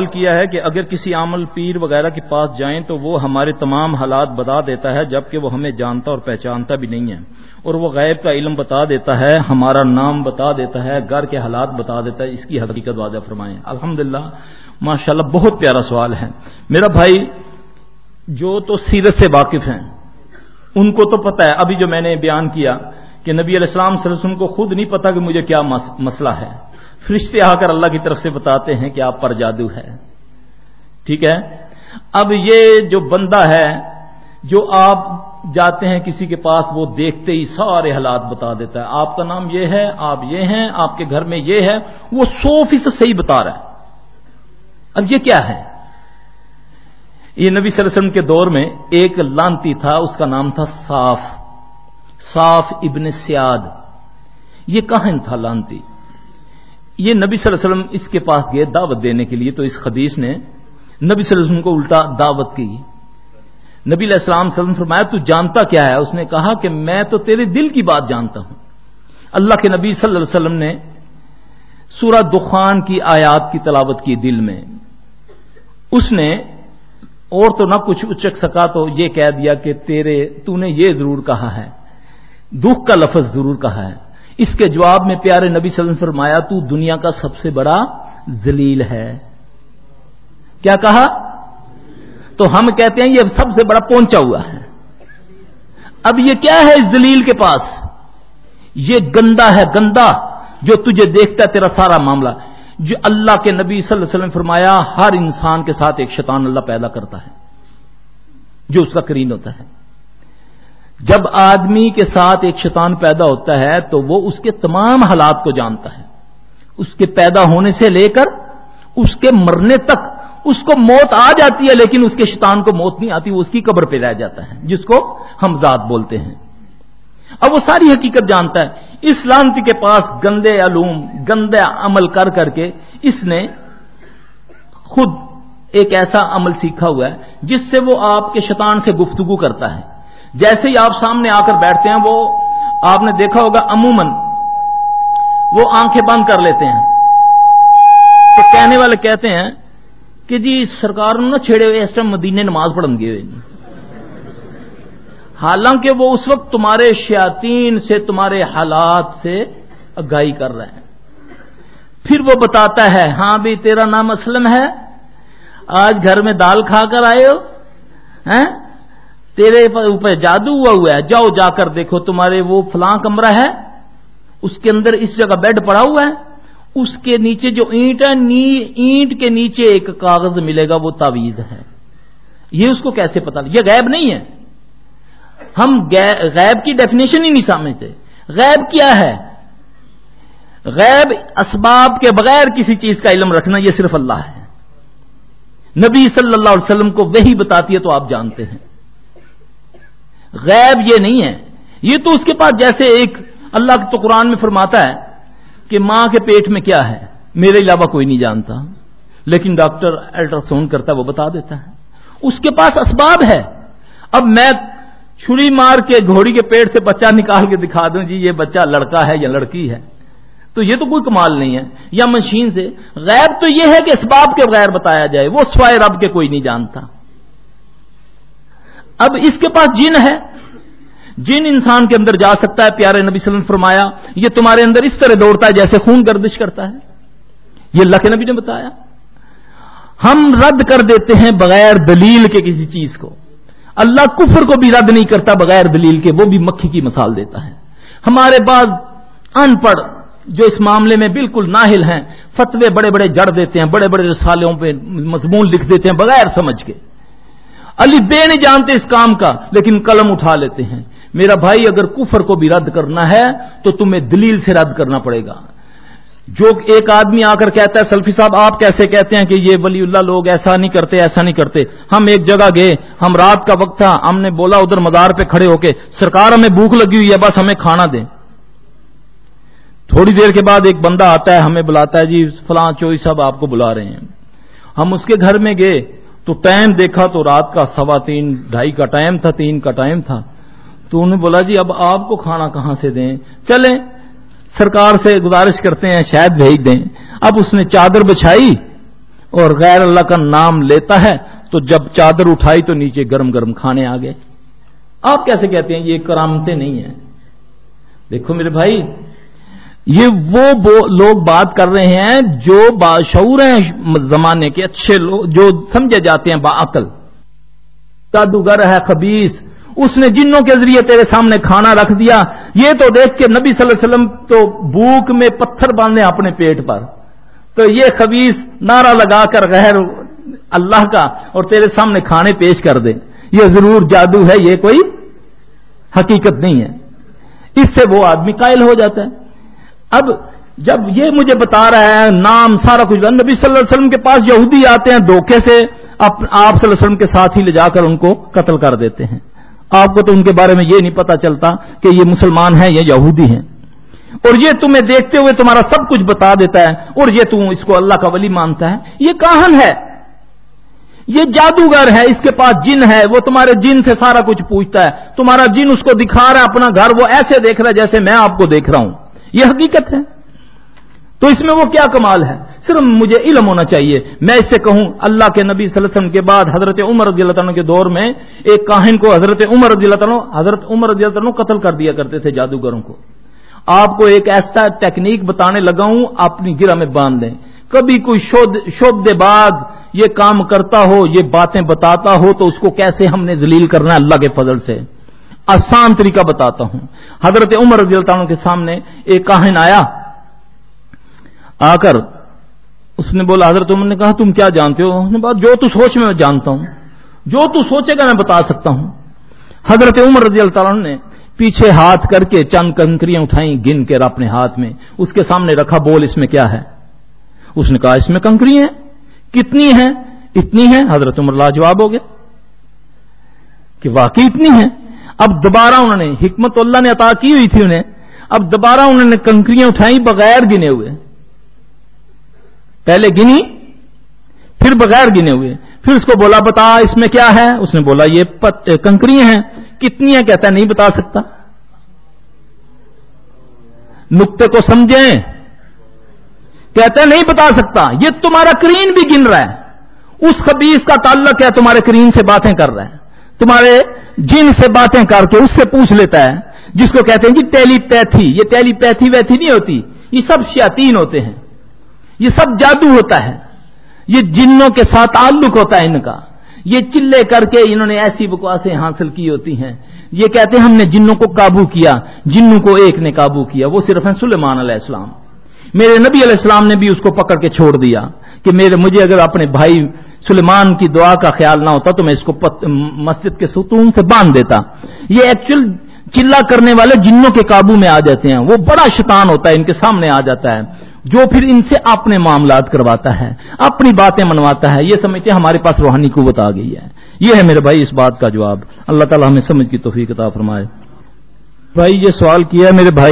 سوال کیا ہے کہ اگر کسی عمل پیر وغیرہ کے پاس جائیں تو وہ ہمارے تمام حالات بتا دیتا ہے، جبکہ وہ ہمیں جانتا اور پہچانتا بھی نہیں ہے۔ اور وہ غیب کا علم بتا دیتا ہے، ہمارا نام بتا دیتا ہے، گھر کے حالات بتا دیتا ہے۔ اس کی حقیقت واضح فرمائیں۔ الحمد للہ ماشاء اللہ بہت پیارا سوال ہے۔ میرا بھائی، جو تو سیرت سے واقف ہیں، ان کو تو پتہ ہے۔ ابھی جو میں نے بیان کیا کہ نبی علیہ السلام صلی اللہ علیہ وسلم کو خود نہیں پتا کہ مجھے کیا مسئلہ ہے۔ فرشتے آ کر اللہ کی طرف سے بتاتے ہیں کہ آپ پر جادو ہے۔ ٹھیک ہے؟ اب یہ جو بندہ ہے، جو آپ جاتے ہیں کسی کے پاس، وہ دیکھتے ہی سارے حالات بتا دیتا ہے۔ آپ کا نام یہ ہے، آپ یہ ہیں، آپ کے گھر میں یہ ہے۔ وہ سو فیصد صحیح بتا رہا ہے۔ اب یہ کیا ہے؟ یہ نبی صلی اللہ علیہ وسلم کے دور میں ایک لانتی تھا، اس کا نام تھا صاف۔ صاف ابن سیاد۔ یہ کہاں تھا لانتی۔ یہ نبی صلی اللہ علیہ وسلم اس کے پاس گئے دعوت دینے کے لیے تو اس حدیث نے نبی صلی اللہ علیہ وسلم کو الٹا دعوت کی۔ نبی علیہ السلام صلی اللہ علیہ وسلم فرمایا، تو جانتا کیا ہے؟ اس نے کہا کہ میں تو تیرے دل کی بات جانتا ہوں۔ اللہ کے نبی صلی اللہ علیہ وسلم نے سورہ دخان کی آیات کی تلاوت کی دل میں۔ اس نے اور تو نہ کچھ اچک سکا تو یہ کہہ دیا کہ تیرے، تو نے یہ ضرور کہا ہے۔ دکھ کا لفظ ضرور کہا ہے۔ اس کے جواب میں پیارے نبی صلی اللہ علیہ وسلم فرمایا، تو دنیا کا سب سے بڑا ذلیل ہے۔ کیا کہا؟ تو ہم کہتے ہیں یہ سب سے بڑا پہنچا ہوا ہے۔ اب یہ کیا ہے اس ذلیل کے پاس؟ یہ گندا ہے، گندا، جو تجھے دیکھتا ہے تیرا سارا معاملہ۔ جو اللہ کے نبی صلی اللہ علیہ وسلم فرمایا، ہر انسان کے ساتھ ایک شیطان اللہ پیدا کرتا ہے، جو اس کا کرین ہوتا ہے۔ جب آدمی کے ساتھ ایک شیطان پیدا ہوتا ہے تو وہ اس کے تمام حالات کو جانتا ہے۔ اس کے پیدا ہونے سے لے کر اس کے مرنے تک اس کو موت آ جاتی ہے، لیکن اس کے شیطان کو موت نہیں آتی، وہ اس کی قبر پہ رہ جاتا ہے، جس کو ہم ذات بولتے ہیں۔ اب وہ ساری حقیقت جانتا ہے۔ اس لانتی کے پاس گندے علوم، گندے عمل کر کر کے اس نے خود ایک ایسا عمل سیکھا ہوا ہے، جس سے وہ آپ کے شیطان سے گفتگو کرتا ہے۔ جیسے ہی آپ سامنے آ کر بیٹھتے ہیں، وہ آپ نے دیکھا ہوگا عموماً وہ آنکھیں بند کر لیتے ہیں۔ تو کہنے والے کہتے ہیں کہ جی سرکار نہ چھیڑے ہوئے، اس ٹائم مدینے نماز پڑھن گے حالانکہ وہ اس وقت تمہارے شیاتین سے، تمہارے حالات سے اگائی کر رہے ہیں۔ پھر وہ بتاتا ہے ہاں بھی تیرا نام اسلم ہے، آج گھر میں دال کھا کر آئے ہو ہاں؟ تیرے اوپر جادو ہوا ہوا ہے، جاؤ جا کر دیکھو، تمہارے وہ فلاں کمرہ ہے، اس کے اندر اس جگہ بیڈ پڑا ہوا ہے، اس کے نیچے جو اینٹ ہے، نی، اینٹ کے نیچے ایک کاغذ ملے گا، وہ تعویز ہے۔ یہ اس کو کیسے پتا یہ غیب نہیں ہے۔ ہم غیب کی ڈیفینیشن ہی نہیں سمجھتے۔ غیب کیا ہے؟ غیب اسباب کے بغیر کسی چیز کا علم رکھنا، یہ صرف اللہ ہے۔ نبی صلی اللہ علیہ وسلم کو وہی بتاتی ہے تو آپ جانتے ہیں۔ غیب یہ نہیں ہے۔ یہ تو اس کے پاس جیسے ایک اللہ تو قرآن میں فرماتا ہے کہ ماں کے پیٹ میں کیا ہے؟ میرے علاوہ کوئی نہیں جانتا۔ لیکن ڈاکٹر الٹراساؤنڈ کرتا ہے، وہ بتا دیتا ہے۔ اس کے پاس اسباب ہے۔ اب میں چھری مار کے، گھوڑی کے پیٹ سے بچہ نکال کے دکھا دوں جی یہ بچہ لڑکا ہے یا لڑکی ہے۔ تو یہ تو کوئی کمال نہیں ہے۔ یا مشین سے۔ غیب تو یہ ہے کہ اسباب کے بغیر بتایا جائے، وہ سوائے رب کے کوئی نہیں جانتا۔ اب اس کے پاس جن ہے۔ جن انسان کے اندر جا سکتا ہے، پیارے نبی صلی اللہ علیہ وسلم فرمایا، یہ تمہارے اندر اس طرح دوڑتا ہے جیسے خون گردش کرتا ہے۔ یہ اللہ کے نبی نے بتایا۔ ہم رد کر دیتے ہیں بغیر دلیل کے کسی چیز کو۔ اللہ کفر کو بھی رد نہیں کرتا بغیر دلیل کے، وہ بھی مکھی کی مثال دیتا ہے۔ ہمارے بعض ان پڑھ جو اس معاملے میں بالکل ناہل ہیں، فتوے بڑے بڑے جڑ دیتے ہیں، بڑے بڑے رسالوں پہ مضمون لکھ دیتے ہیں بغیر سمجھ کے۔ علی بے نہیں جانتے اس کام کا، لیکن قلم اٹھا لیتے ہیں۔ میرا بھائی، اگر کفر کو بھی رد کرنا ہے، تو تمہیں دلیل سے رد کرنا پڑے گا۔ جو ایک آدمی آ کر کہتا ہے، سلفی صاحب، آپ کیسے کہتے ہیں کہ یہ ولی اللہ لوگ ایسا نہیں کرتے، ایسا نہیں کرتے؟ ہم ایک جگہ گئے، ہم رات کا وقت تھا، ہم نے بولا ادھر مدار پہ کھڑے ہو کے، سرکار ہمیں بھوک لگی ہوئی ہے، بس ہمیں کھانا دیں۔ تھوڑی دیر کے بعد ایک بندہ آتا ہے، ہمیں بلاتا ہے جی فلاں چوئی صاحب آپ کو بلا رہے ہیں۔ ہم اس کے گھر میں گئے تو ٹائم دیکھا تو رات کا سوا تین، ڈھائی کا ٹائم تھا، تین کا ٹائم تھا۔ تو انہوں نے بولا جی اب آپ کو کھانا کہاں سے دیں؟ چلیں، سرکار سے گزارش کرتے ہیں، شاید بھیج دیں۔ اب اس نے چادر بچھائی اور غیر اللہ کا نام لیتا ہے۔ تو جب چادر اٹھائی تو نیچے گرم گرم کھانے آ گئے۔ آپ کیسے کہتے ہیں یہ کرامتیں نہیں ہیں؟ دیکھو میرے بھائی یہ وہ لوگ بات کر رہے ہیں جو باشعور ہیں زمانے کے اچھے لوگ جو سمجھے جاتے ہیں باعقل جادوگر ہے خبیص اس نے جنوں کے ذریعے تیرے سامنے کھانا رکھ دیا. یہ تو دیکھ کے نبی صلی اللہ علیہ وسلم تو بھوک میں پتھر باندھے اپنے پیٹ پر. تو یہ خبیص نعرہ لگا کر غیر اللہ کا اور تیرے سامنے کھانے پیش کر دے. یہ ضرور جادو ہے، یہ کوئی حقیقت نہیں ہے. اس سے وہ آدمی قائل ہو جاتا ہے. اب جب یہ مجھے بتا رہا ہے نام سارا کچھ، نبی صلی اللہ علیہ وسلم کے پاس یہودی آتے ہیں دھوکے سے آپ صلی اللہ علیہ وسلم کے ساتھ ہی لے جا کر ان کو قتل کر دیتے ہیں۔ آپ کو تو ان کے بارے میں یہ نہیں پتا چلتا کہ یہ مسلمان ہیں یا یہودی ہیں۔ اور یہ تمہیں دیکھتے ہوئے تمہارا سب کچھ بتا دیتا ہے، اور یہ تم اس کو اللہ کا ولی مانتا ہے۔ یہ کہن ہے؟ یہ جادوگر ہے، اس کے پاس جن ہے، وہ تمہارے جن سے سارا کچھ پوچھتا ہے۔ تمہارا جن اس کو دکھا رہا ہے، اپنا گھر وہ ایسے دیکھ رہا ہے جیسے میں آپ کو دیکھ رہا ہوں۔ یہ حقیقت ہے۔ تو اس میں وہ کیا کمال ہے؟ صرف مجھے علم ہونا چاہیے۔ میں اس سے کہوں، اللہ کے نبی صلی اللہ علیہ وسلم کے بعد حضرت عمر رضی اللہ تعالیٰ کے دور میں ایک کاہن کو حضرت عمر رضی اللہ تعالیٰ حضرت عمر رضی اللہ تعالیٰ قتل کر دیا کرتے تھے جادوگروں کو۔ آپ کو ایک ایسا ٹیکنیک بتانے لگا ہوں، اپنی گرہ میں باندھ دیں۔ کبھی کوئی شوب دے بعد یہ کام کرتا ہو، یہ باتیں بتاتا ہو، تو اس کو کیسے ہم نے ذلیل کرنا ہے اللہ کے فضل سے؟ آسان طریقہ بتاتا ہوں۔ حضرت عمر رضی اللہ عنہ کے سامنے ایک کاہن آیا۔ آ کر اس نے بولا، حضرت عمر نے کہا، تم کیا جانتے ہو؟ اس نے بات جو تو سوچ میں جانتا ہوں، جو تو سوچے گا میں بتا سکتا ہوں۔ حضرت عمر رضی اللہ تعالیٰ نے پیچھے ہاتھ کر کے چند کنکریاں اٹھائیں، گن کے اپنے ہاتھ میں اس کے سامنے رکھا، بول، اس میں کیا ہے؟ اس نے کہا، اس میں کنکری ہیں۔ کتنی ہیں؟ اتنی ہیں؟ حضرت عمر لاجواب ہو گیا کہ واقعی اتنی ہیں۔ اب دوبارہ انہوں نے حکمت اللہ نے عطا کی ہوئی تھی انہیں، اب دوبارہ انہوں نے کنکریاں اٹھائی بغیر گنے ہوئے۔ پہلے گنی، پھر بغیر گنے ہوئے۔ پھر اس کو بولا، بتا اس میں کیا ہے؟ اس نے بولا، یہ کنکری ہیں۔ کتنی ہیں؟ کہتا ہے، نہیں بتا سکتا۔ نقطے کو سمجھیں۔ کہتے ہیں نہیں بتا سکتا۔ یہ تمہارا کرین بھی گن رہا ہے۔ اس خبیص کا تعلق ہے، تمہارے کرین سے باتیں کر رہا ہے۔ تمہارے جن سے باتیں کر کے اس سے پوچھ لیتا ہے، جس کو کہتے ہیں جی ٹیلی پیتھی یہ ٹیلی پیتھی ویتھی نہیں ہوتی، یہ سب شیاتین ہوتے ہیں۔ یہ سب جادو ہوتا ہے۔ یہ جنوں کے ساتھ تعلق ہوتا ہے ان کا۔ یہ چلے کر کے انہوں نے ایسی بکواسیں حاصل کی ہوتی ہیں۔ یہ کہتے ہیں ہم نے جنوں کو قابو کیا، جنوں کو ایک نے قابو کیا۔ وہ صرف ہیں سلیمان علیہ السلام۔ میرے نبی علیہ السلام نے بھی اس کو پکڑ کے چھوڑ دیا۔ کہ میرے مجھے اگر اپنے بھائی سلیمان کی دعا کا خیال نہ ہوتا تو میں اس کو مسجد کے ستون سے باندھ دیتا۔ یہ ایکچوئل چلا کرنے والے جنوں کے قابو میں آ جاتے ہیں۔ وہ بڑا شیطان ہوتا ہے، ان کے سامنے آ جاتا ہے۔ جو پھر ان سے اپنے معاملات کرواتا ہے، اپنی باتیں منواتا ہے، یہ سمجھتے ہیں ہمارے پاس روحانی قوت آ گئی ہے۔ یہ ہے میرے بھائی اس بات کا جواب۔ اللہ تعالیٰ ہمیں سمجھ کی توفیق عطا فرمائے۔ بھائی، یہ سوال کیا ہے میرے بھائی